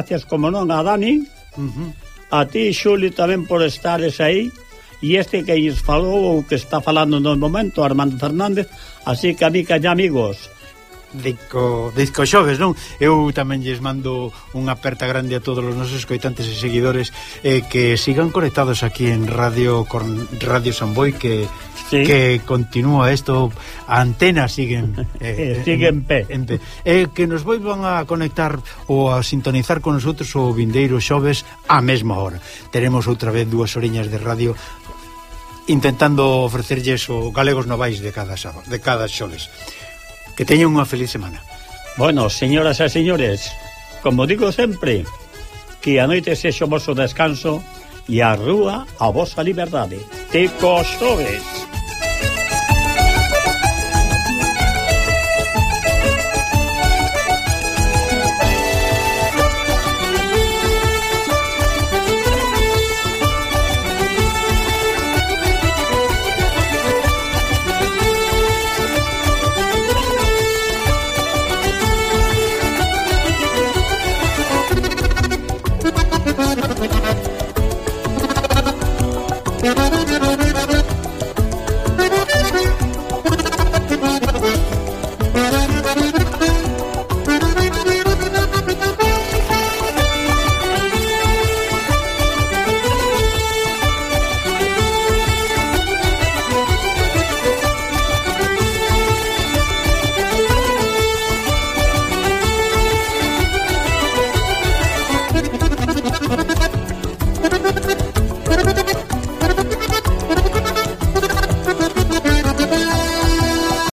gracias, como non, a Dani, uh -huh. a ti, Xuli, tamén por estares aí, e este que lles falou, ou que está falando no momento, Armando Fernández, así que, amiga e amigos, Disco, disco xoves, non? Eu tamén lles mando unha aperta grande a todos os nosos coitantes e seguidores eh, que sigan conectados aquí en Radio Corn, Radio Samboy que sí. que continúa isto, a antena siguen eh, eh, sigue en, en pé. En pé. Eh, que nos volvan a conectar ou a sintonizar con nosotros o vindeiro xoves a mesma hora. Teremos outra vez dúas oriñas de radio intentando ofrecerlles o Galegos Novais de cada sábado, de cada xoves. Que teñan unha feliz semana. Bueno, señoras e señores, como digo sempre, que a noite sexa o vosso descanso e a rúa a vosa liberdade. Te coxoves! Música